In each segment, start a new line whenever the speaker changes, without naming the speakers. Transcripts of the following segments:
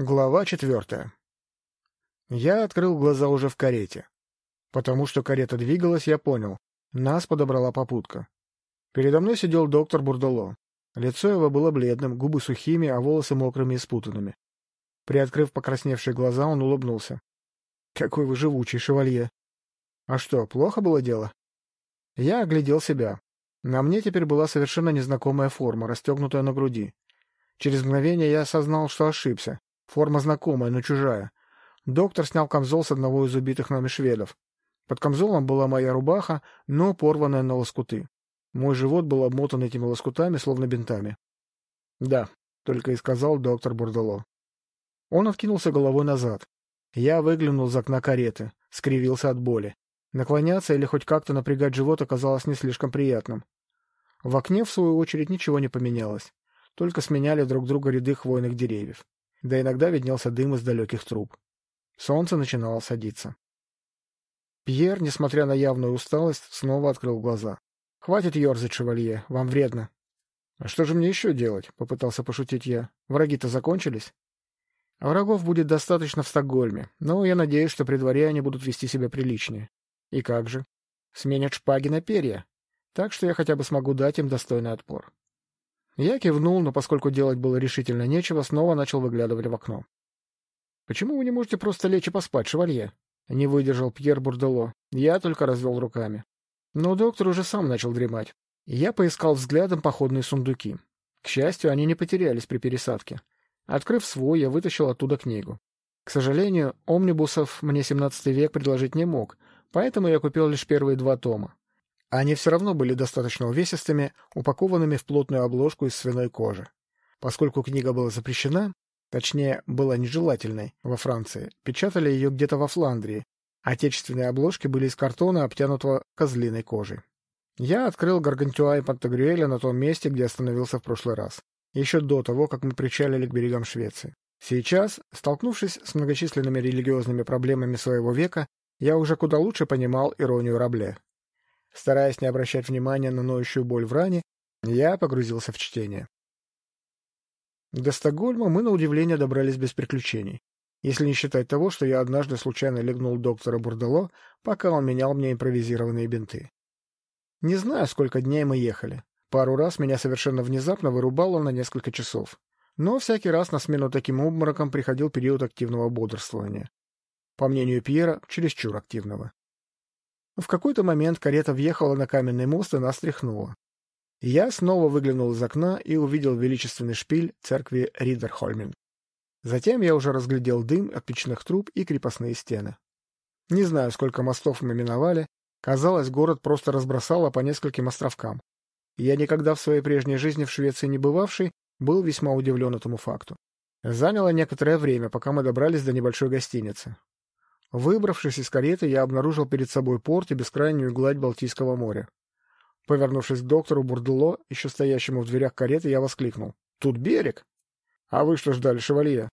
Глава четвертая. Я открыл глаза уже в карете. Потому что карета двигалась, я понял. Нас подобрала попутка. Передо мной сидел доктор Бурдало. Лицо его было бледным, губы сухими, а волосы мокрыми и спутанными. Приоткрыв покрасневшие глаза, он улыбнулся. — Какой вы живучий, шевалье! — А что, плохо было дело? Я оглядел себя. На мне теперь была совершенно незнакомая форма, расстегнутая на груди. Через мгновение я осознал, что ошибся. Форма знакомая, но чужая. Доктор снял камзол с одного из убитых нами шведов. Под камзолом была моя рубаха, но порванная на лоскуты. Мой живот был обмотан этими лоскутами, словно бинтами. — Да, — только и сказал доктор Бурдало. Он откинулся головой назад. Я выглянул из окна кареты, скривился от боли. Наклоняться или хоть как-то напрягать живот оказалось не слишком приятным. В окне, в свою очередь, ничего не поменялось. Только сменяли друг друга ряды хвойных деревьев да иногда виднелся дым из далеких труб. Солнце начинало садиться. Пьер, несмотря на явную усталость, снова открыл глаза. — Хватит ерзать, шевалье, вам вредно. — А что же мне еще делать? — попытался пошутить я. — Враги-то закончились? — Врагов будет достаточно в Стокгольме, но я надеюсь, что при дворе они будут вести себя приличнее. И как же? Сменят шпаги на перья, так что я хотя бы смогу дать им достойный отпор. Я кивнул, но поскольку делать было решительно нечего, снова начал выглядывать в окно. — Почему вы не можете просто лечь и поспать, шевалье? — не выдержал Пьер Бурдело. Я только развел руками. Но доктор уже сам начал дремать. Я поискал взглядом походные сундуки. К счастью, они не потерялись при пересадке. Открыв свой, я вытащил оттуда книгу. К сожалению, омнибусов мне 17 век предложить не мог, поэтому я купил лишь первые два тома. Они все равно были достаточно увесистыми, упакованными в плотную обложку из свиной кожи. Поскольку книга была запрещена, точнее, была нежелательной во Франции, печатали ее где-то во Фландрии. Отечественные обложки были из картона, обтянутого козлиной кожей. Я открыл Гаргантюа и Пантагрюэля на том месте, где остановился в прошлый раз, еще до того, как мы причалили к берегам Швеции. Сейчас, столкнувшись с многочисленными религиозными проблемами своего века, я уже куда лучше понимал иронию Рабле. Стараясь не обращать внимания на ноющую боль в ране, я погрузился в чтение. До Стокгольма мы, на удивление, добрались без приключений. Если не считать того, что я однажды случайно легнул доктора Бурдело, пока он менял мне импровизированные бинты. Не знаю, сколько дней мы ехали. Пару раз меня совершенно внезапно вырубало на несколько часов. Но всякий раз на смену таким обморокам приходил период активного бодрствования. По мнению Пьера, чересчур активного. В какой-то момент карета въехала на каменный мост и нас тряхнула. Я снова выглянул из окна и увидел величественный шпиль церкви Ридерхольмен. Затем я уже разглядел дым от печных труб и крепостные стены. Не знаю, сколько мостов мы миновали. Казалось, город просто разбросало по нескольким островкам. Я никогда в своей прежней жизни в Швеции не бывавший, был весьма удивлен этому факту. Заняло некоторое время, пока мы добрались до небольшой гостиницы. Выбравшись из кареты, я обнаружил перед собой порт и бескрайнюю гладь Балтийского моря. Повернувшись к доктору Бурдуло, еще стоящему в дверях кареты, я воскликнул. — Тут берег! — А вы что ждали, шевалье?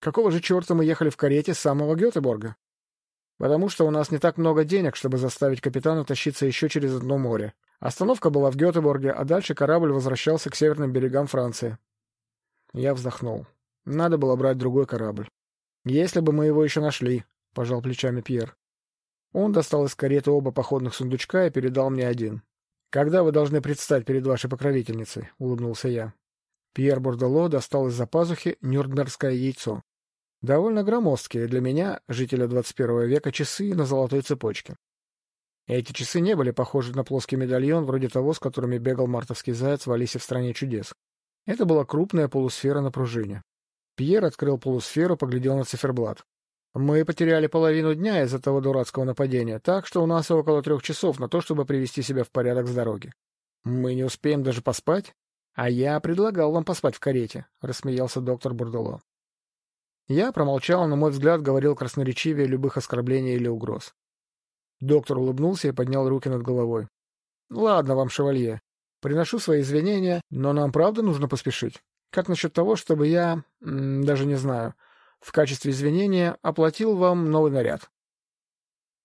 Какого же черта мы ехали в карете с самого Гетеборга? — Потому что у нас не так много денег, чтобы заставить капитана тащиться еще через одно море. Остановка была в Гетеборге, а дальше корабль возвращался к северным берегам Франции. Я вздохнул. Надо было брать другой корабль. Если бы мы его еще нашли, — пожал плечами Пьер. Он достал из кареты оба походных сундучка и передал мне один. — Когда вы должны предстать перед вашей покровительницей? — улыбнулся я. Пьер Бордело достал из-за пазухи нюрнбергское яйцо. Довольно громоздкие для меня, жителя 21 века, часы на золотой цепочке. Эти часы не были похожи на плоский медальон, вроде того, с которыми бегал мартовский заяц в «Алисе в стране чудес». Это была крупная полусфера на пружине. Пьер открыл полусферу, поглядел на циферблат. Мы потеряли половину дня из-за того дурацкого нападения, так что у нас около трех часов на то, чтобы привести себя в порядок с дороги. Мы не успеем даже поспать? А я предлагал вам поспать в карете, — рассмеялся доктор Бурдуло. Я промолчал, но мой взгляд говорил красноречивее любых оскорблений или угроз. Доктор улыбнулся и поднял руки над головой. — Ладно вам, шевалье. Приношу свои извинения, но нам правда нужно поспешить. Как насчет того, чтобы я... даже не знаю в качестве извинения оплатил вам новый наряд.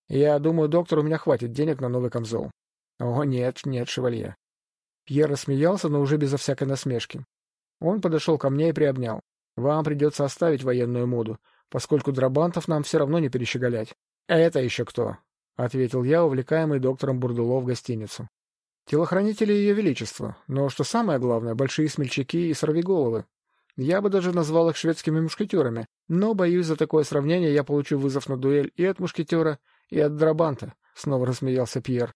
Я думаю, доктор, у меня хватит денег на новый камзол. О, нет, нет, шевалье. Пьер рассмеялся, но уже безо всякой насмешки. Он подошел ко мне и приобнял. Вам придется оставить военную моду, поскольку драбантов нам все равно не перещеголять. — Это еще кто? — ответил я, увлекаемый доктором Бурдуло в гостиницу. — Телохранители Ее Величества, но, что самое главное, большие смельчаки и сорвиголовы. Я бы даже назвал их шведскими мушкетерами, но, боюсь, за такое сравнение я получу вызов на дуэль и от мушкетера, и от драбанта, — снова рассмеялся Пьер.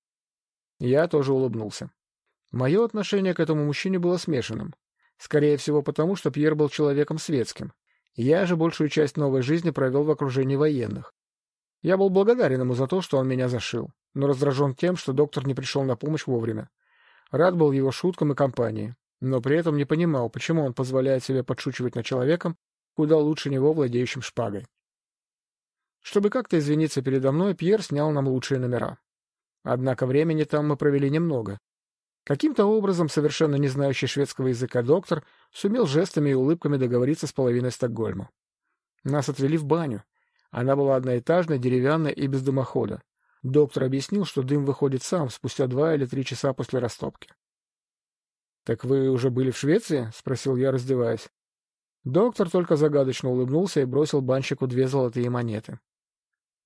Я тоже улыбнулся. Мое отношение к этому мужчине было смешанным. Скорее всего, потому что Пьер был человеком светским. Я же большую часть новой жизни провел в окружении военных. Я был благодарен ему за то, что он меня зашил, но раздражен тем, что доктор не пришел на помощь вовремя. Рад был его шуткам и компании, но при этом не понимал, почему он позволяет себе подшучивать над человеком, куда лучше него владеющим шпагой. Чтобы как-то извиниться передо мной, Пьер снял нам лучшие номера. Однако времени там мы провели немного. Каким-то образом совершенно не знающий шведского языка доктор сумел жестами и улыбками договориться с половиной Стокгольма. Нас отвели в баню. Она была одноэтажная, деревянная и без дымохода. Доктор объяснил, что дым выходит сам спустя два или три часа после растопки. — Так вы уже были в Швеции? — спросил я, раздеваясь. Доктор только загадочно улыбнулся и бросил банщику две золотые монеты.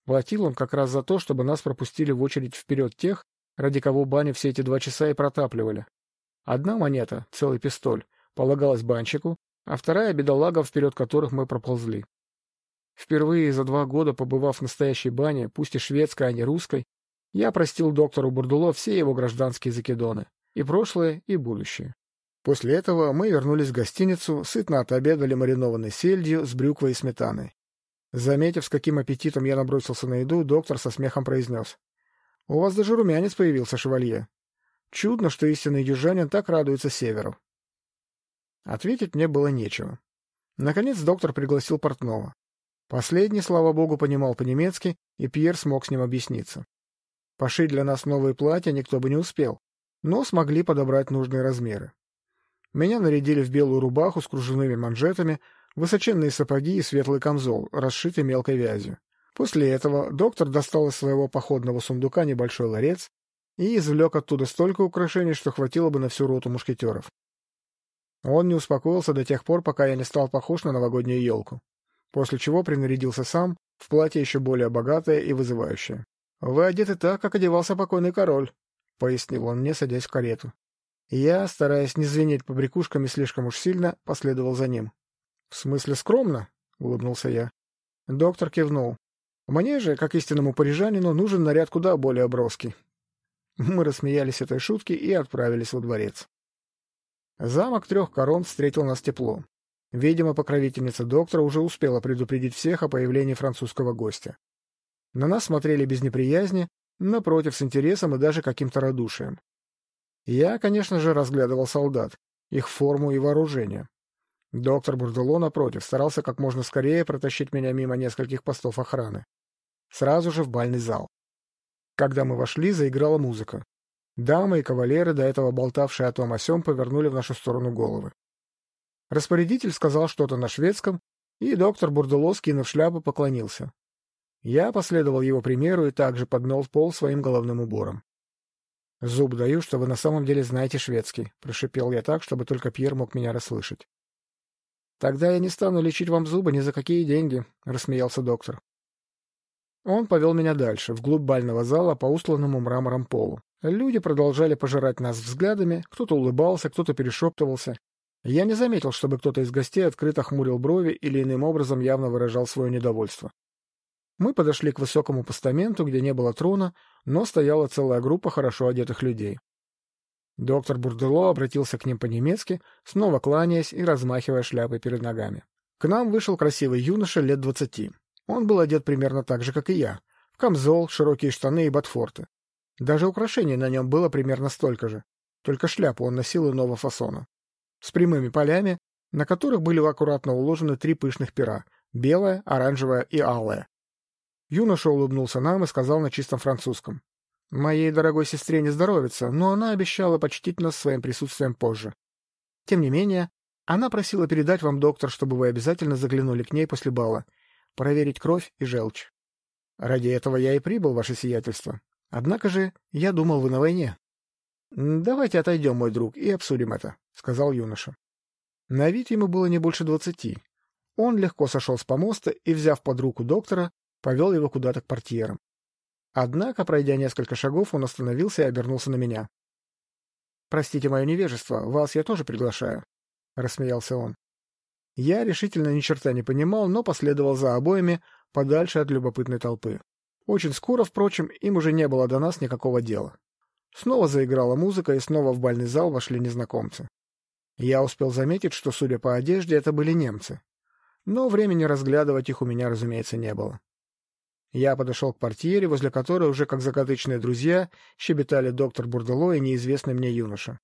Платил он как раз за то, чтобы нас пропустили в очередь вперед тех, ради кого баню все эти два часа и протапливали. Одна монета, целый пистоль, полагалась банщику, а вторая — бедолагам, вперед которых мы проползли. Впервые за два года, побывав в настоящей бане, пусть и шведской, а не русской, я простил доктору Бурдуло все его гражданские закидоны, и прошлое, и будущее. После этого мы вернулись в гостиницу, сытно отобедали маринованной сельдью с брюквой и сметаной. Заметив, с каким аппетитом я набросился на еду, доктор со смехом произнес. — У вас даже румянец появился, шевалье. Чудно, что истинный южанин так радуется северу. Ответить мне было нечего. Наконец доктор пригласил портного. Последний, слава богу, понимал по-немецки, и Пьер смог с ним объясниться. Пошить для нас новые платья никто бы не успел, но смогли подобрать нужные размеры. Меня нарядили в белую рубаху с кружевными манжетами, высоченные сапоги и светлый камзол, расшитый мелкой вязью. После этого доктор достал из своего походного сундука небольшой ларец и извлек оттуда столько украшений, что хватило бы на всю роту мушкетеров. Он не успокоился до тех пор, пока я не стал похож на новогоднюю елку, после чего принарядился сам в платье еще более богатое и вызывающее. — Вы одеты так, как одевался покойный король, — пояснил он мне, садясь в карету. Я, стараясь не звенеть побрякушками слишком уж сильно, последовал за ним. — В смысле скромно? — улыбнулся я. Доктор кивнул. — Мне же, как истинному парижанину, нужен наряд куда более броский. Мы рассмеялись этой шутке и отправились во дворец. Замок трех корон встретил нас тепло. Видимо, покровительница доктора уже успела предупредить всех о появлении французского гостя. На нас смотрели без неприязни, напротив, с интересом и даже каким-то радушием. Я, конечно же, разглядывал солдат, их форму и вооружение. Доктор Бурдело, напротив, старался как можно скорее протащить меня мимо нескольких постов охраны. Сразу же в бальный зал. Когда мы вошли, заиграла музыка. Дамы и кавалеры, до этого болтавшие о том о сём, повернули в нашу сторону головы. Распорядитель сказал что-то на шведском, и доктор Бурдело, скинув шляпу, поклонился. Я последовал его примеру и также подмел пол своим головным убором. — Зуб даю, что вы на самом деле знаете шведский, — прошипел я так, чтобы только Пьер мог меня расслышать. «Тогда я не стану лечить вам зубы ни за какие деньги», — рассмеялся доктор. Он повел меня дальше, вглубь бального зала по устланному мрамором полу. Люди продолжали пожирать нас взглядами, кто-то улыбался, кто-то перешептывался. Я не заметил, чтобы кто-то из гостей открыто хмурил брови или иным образом явно выражал свое недовольство. Мы подошли к высокому постаменту, где не было трона, но стояла целая группа хорошо одетых людей. Доктор Бурдело обратился к ним по-немецки, снова кланяясь и размахивая шляпой перед ногами. К нам вышел красивый юноша лет двадцати. Он был одет примерно так же, как и я, в камзол, широкие штаны и ботфорты. Даже украшений на нем было примерно столько же, только шляпу он носил иного фасона. С прямыми полями, на которых были аккуратно уложены три пышных пера — белое, оранжевое и алое. Юноша улыбнулся нам и сказал на чистом французском. Моей дорогой сестре не здоровится, но она обещала почтить нас своим присутствием позже. Тем не менее, она просила передать вам, доктор, чтобы вы обязательно заглянули к ней после бала, проверить кровь и желчь. Ради этого я и прибыл, ваше сиятельство. Однако же я думал, вы на войне. — Давайте отойдем, мой друг, и обсудим это, — сказал юноша. На вид ему было не больше двадцати. Он легко сошел с помоста и, взяв под руку доктора, повел его куда-то к портьерам. Однако, пройдя несколько шагов, он остановился и обернулся на меня. «Простите мое невежество, вас я тоже приглашаю», — рассмеялся он. Я решительно ни черта не понимал, но последовал за обоими подальше от любопытной толпы. Очень скоро, впрочем, им уже не было до нас никакого дела. Снова заиграла музыка, и снова в бальный зал вошли незнакомцы. Я успел заметить, что, судя по одежде, это были немцы. Но времени разглядывать их у меня, разумеется, не было. Я подошел к портьере, возле которой уже как закатычные друзья щебетали доктор Бурдело и неизвестный мне юноша.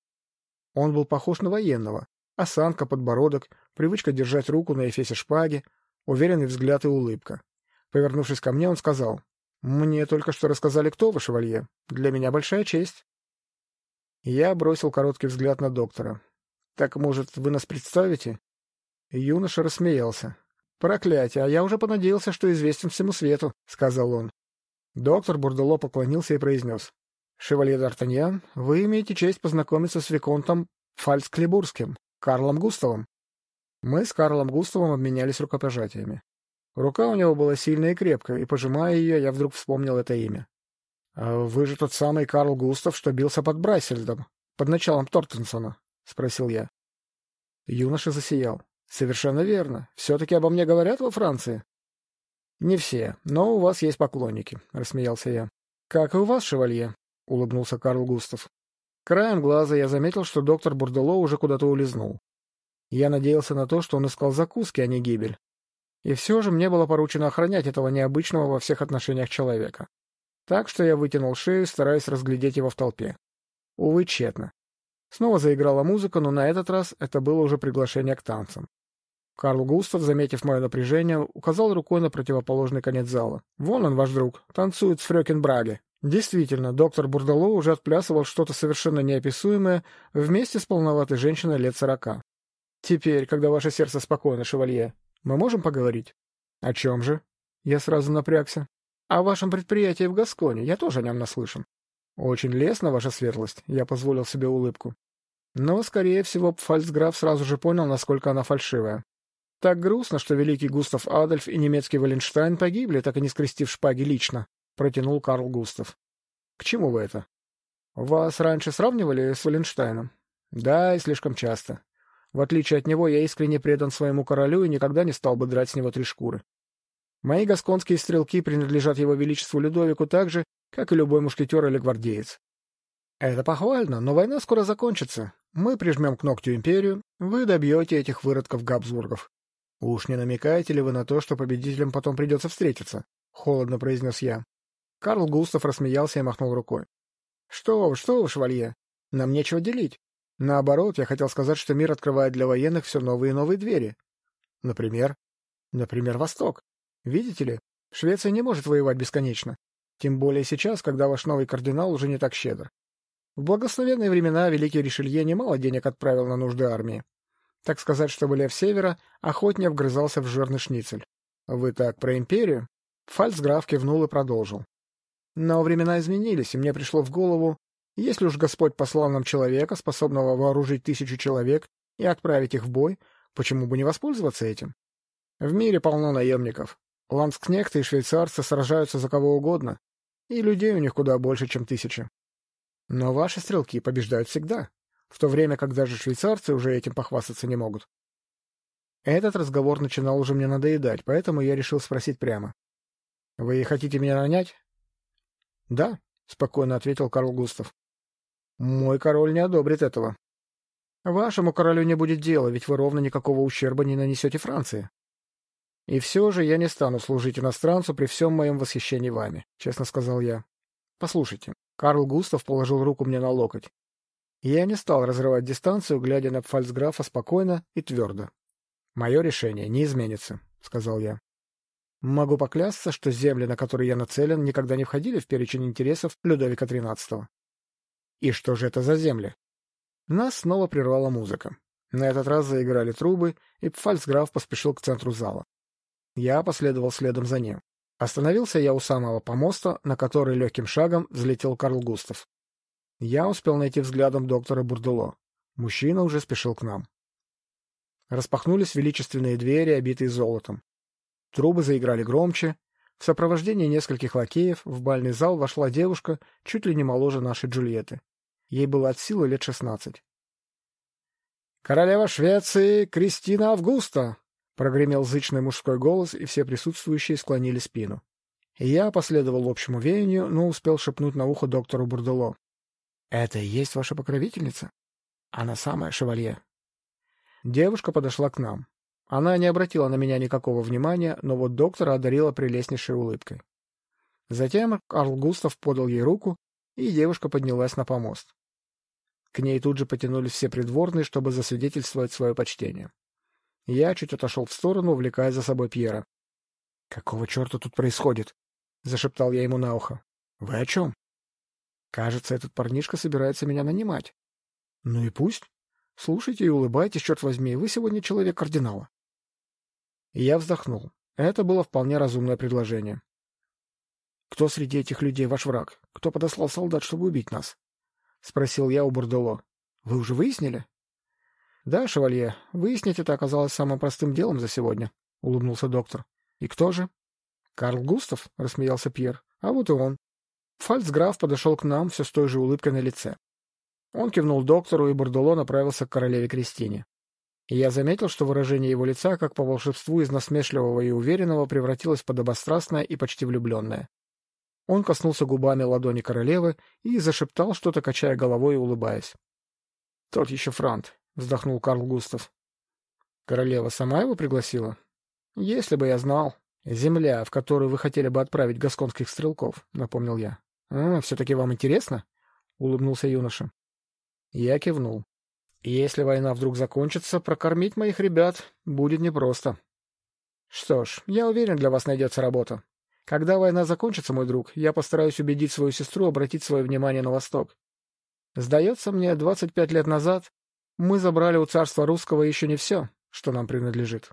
Он был похож на военного. Осанка, подбородок, привычка держать руку на эфесе шпаги, уверенный взгляд и улыбка. Повернувшись ко мне, он сказал, «Мне только что рассказали, кто вы, шевалье. Для меня большая честь». Я бросил короткий взгляд на доктора. «Так, может, вы нас представите?» Юноша рассмеялся. «Проклятие, а я уже понадеялся, что известен всему свету», — сказал он. Доктор Бурдело поклонился и произнес. «Шевалье Д'Артаньян, вы имеете честь познакомиться с Виконтом Фальцклебурским, Карлом Густавом». Мы с Карлом Густавом обменялись рукопожатиями. Рука у него была сильная и крепкая, и, пожимая ее, я вдруг вспомнил это имя. «А «Вы же тот самый Карл Густав, что бился под Брайсельдом, под началом Тортенсона?» — спросил я. Юноша засиял. Совершенно верно. Все-таки обо мне говорят во Франции? Не все, но у вас есть поклонники, рассмеялся я. Как и у вас, шевалье, улыбнулся Карл Густав. Краем глаза я заметил, что доктор Бурдело уже куда-то улизнул. Я надеялся на то, что он искал закуски, а не гибель. И все же мне было поручено охранять этого необычного во всех отношениях человека. Так что я вытянул шею, стараясь разглядеть его в толпе. Увы, тщетно. Снова заиграла музыка, но на этот раз это было уже приглашение к танцам. Карл Густав, заметив мое напряжение, указал рукой на противоположный конец зала. «Вон он, ваш друг, танцует с Фрёкин Браге». Действительно, доктор Бурдало уже отплясывал что-то совершенно неописуемое вместе с полноватой женщиной лет сорока. «Теперь, когда ваше сердце спокойно, шевалье, мы можем поговорить?» «О чем же?» Я сразу напрягся. «О вашем предприятии в Гасконе. Я тоже о нем наслышан». «Очень лестно, ваша светлость», — я позволил себе улыбку. Но, скорее всего, фальцграф сразу же понял, насколько она фальшивая. Так грустно, что великий Густав Адольф и немецкий Валенштайн погибли, так и не скрестив шпаги лично, — протянул Карл Густав. — К чему вы это? — Вас раньше сравнивали с Валенштайном? — Да, и слишком часто. В отличие от него, я искренне предан своему королю и никогда не стал бы драть с него три шкуры. Мои гасконские стрелки принадлежат его величеству Людовику так же, как и любой мушкетер или гвардеец. Это похвально, но война скоро закончится. Мы прижмем к ногтю империю, вы добьете этих выродков Габсбургов. «Уж не намекаете ли вы на то, что победителям потом придется встретиться?» — холодно произнес я. Карл Густав рассмеялся и махнул рукой. «Что вы, что вы, швалье? Нам нечего делить. Наоборот, я хотел сказать, что мир открывает для военных все новые и новые двери. Например? Например, Восток. Видите ли, Швеция не может воевать бесконечно. Тем более сейчас, когда ваш новый кардинал уже не так щедр. В благословенные времена великий Ришелье немало денег отправил на нужды армии. Так сказать, чтобы лев севера охотнее вгрызался в жирный шницель. Вы так про империю? Фальцграф кивнул и продолжил. Но времена изменились, и мне пришло в голову, если уж Господь послал нам человека, способного вооружить тысячу человек и отправить их в бой, почему бы не воспользоваться этим? В мире полно наемников. Ланскнехты и швейцарцы сражаются за кого угодно, и людей у них куда больше, чем тысяча. Но ваши стрелки побеждают всегда в то время как даже швейцарцы уже этим похвастаться не могут. Этот разговор начинал уже мне надоедать, поэтому я решил спросить прямо. — Вы хотите меня нанять? — Да, — спокойно ответил Карл Густав. — Мой король не одобрит этого. — Вашему королю не будет дела, ведь вы ровно никакого ущерба не нанесете Франции. — И все же я не стану служить иностранцу при всем моем восхищении вами, — честно сказал я. — Послушайте. Карл Густав положил руку мне на локоть. Я не стал разрывать дистанцию, глядя на фальцграфа спокойно и твердо. «Мое решение не изменится», — сказал я. Могу поклясться, что земли, на которые я нацелен, никогда не входили в перечень интересов Людовика XIII. И что же это за земли? Нас снова прервала музыка. На этот раз заиграли трубы, и фальцграф поспешил к центру зала. Я последовал следом за ним. Остановился я у самого помоста, на который легким шагом взлетел Карл Густав. Я успел найти взглядом доктора Бурдуло. Мужчина уже спешил к нам. Распахнулись величественные двери, обитые золотом. Трубы заиграли громче. В сопровождении нескольких лакеев в бальный зал вошла девушка, чуть ли не моложе нашей Джульетты. Ей было от силы лет шестнадцать. «Королева Швеции Кристина Августа!» — прогремел зычный мужской голос, и все присутствующие склонили спину. Я последовал общему веянию, но успел шепнуть на ухо доктору Бурдело. «Это и есть ваша покровительница? Она самая шевалье». Девушка подошла к нам. Она не обратила на меня никакого внимания, но вот доктора одарила прелестнейшей улыбкой. Затем Карл Густав подал ей руку, и девушка поднялась на помост. К ней тут же потянулись все придворные, чтобы засвидетельствовать свое почтение. Я чуть отошел в сторону, увлекая за собой Пьера. — Какого черта тут происходит? — зашептал я ему на ухо. — Вы о чем? — Кажется, этот парнишка собирается меня нанимать. — Ну и пусть. Слушайте и улыбайтесь, черт возьми, вы сегодня человек кардинала. Я вздохнул. Это было вполне разумное предложение. — Кто среди этих людей ваш враг? Кто подослал солдат, чтобы убить нас? — спросил я у Бурдело. — Вы уже выяснили? — Да, шевалье, выяснить это оказалось самым простым делом за сегодня, — улыбнулся доктор. — И кто же? — Карл Густав, — рассмеялся Пьер. — А вот и он. Фальцграф подошел к нам все с той же улыбкой на лице. Он кивнул доктору, и Бурдело направился к королеве Кристине. И я заметил, что выражение его лица, как по волшебству из насмешливого и уверенного, превратилось в подобострастное и почти влюбленное. Он коснулся губами ладони королевы и зашептал что-то, качая головой и улыбаясь. — Тот еще франт, — вздохнул Карл Густав. — Королева сама его пригласила? — Если бы я знал. — Земля, в которую вы хотели бы отправить гасконских стрелков, — напомнил я. — А, все-таки вам интересно? — улыбнулся юноша. Я кивнул. — Если война вдруг закончится, прокормить моих ребят будет непросто. — Что ж, я уверен, для вас найдется работа. Когда война закончится, мой друг, я постараюсь убедить свою сестру обратить свое внимание на Восток. Сдается мне, 25 лет назад мы забрали у царства русского еще не все, что нам принадлежит.